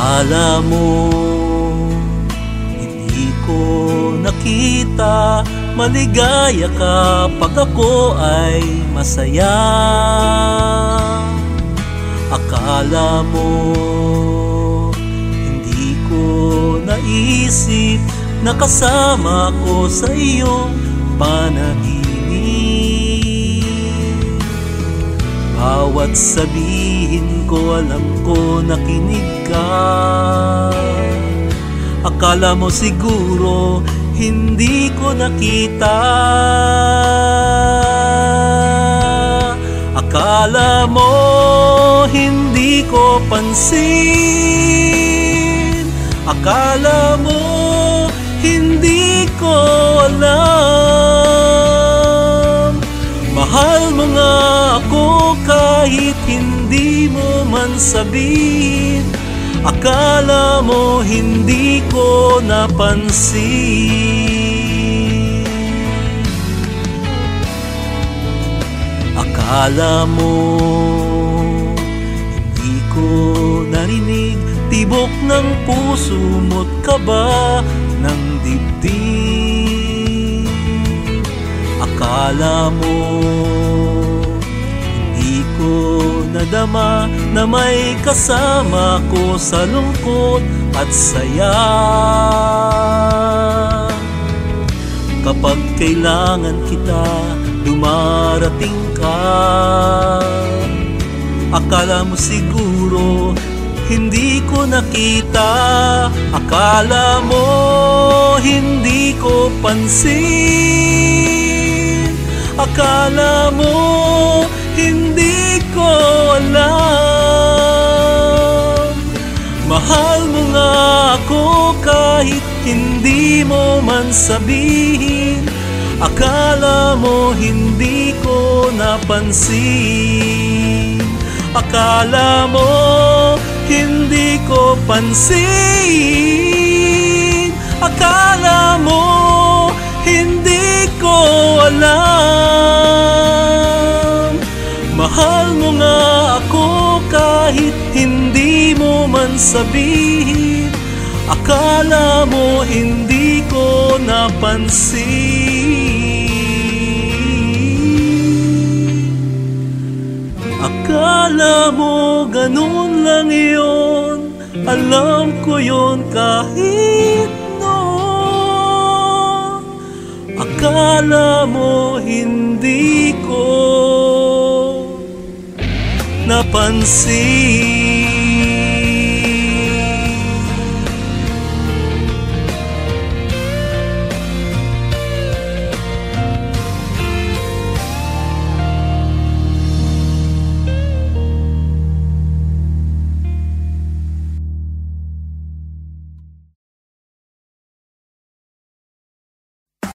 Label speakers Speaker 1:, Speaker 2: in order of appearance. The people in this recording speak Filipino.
Speaker 1: Akala mo hindi ko nakita. Maligaya ka pag ako ay masaya. Akala mo hindi ko naisip Nakasama ko sa iyong panaginip Bawat sabihin ko alam ko nakinig ka. Akala mo siguro hindi ko nakita. Akala mo hindi ko pansin. Akala mo hindi ko alam. Mahal mo nga kahit hindi mo man sabihin Akala mo hindi ko napansin. Akala mo hindi ko narinig Tibok ng puso mo't kaba ng dibdib. Akala mo nadama na may kasama ko sa lungkot at saya. Kapag kailangan kita, dumarating ka. Akala mo siguro hindi ko nakita. Akala mo hindi ko pansin. Akala mo kahit hindi mo man sabihin Akala mo hindi ko napansin. Akala mo hindi ko pansin. Akala mo hindi ko alam. Mahal mo nga ako kahit hindi mo man sabihin Akala mo hindi ko napansin. Akala mo ganun lang yun Alam ko yun kahit noon. Akala mo hindi ko napansin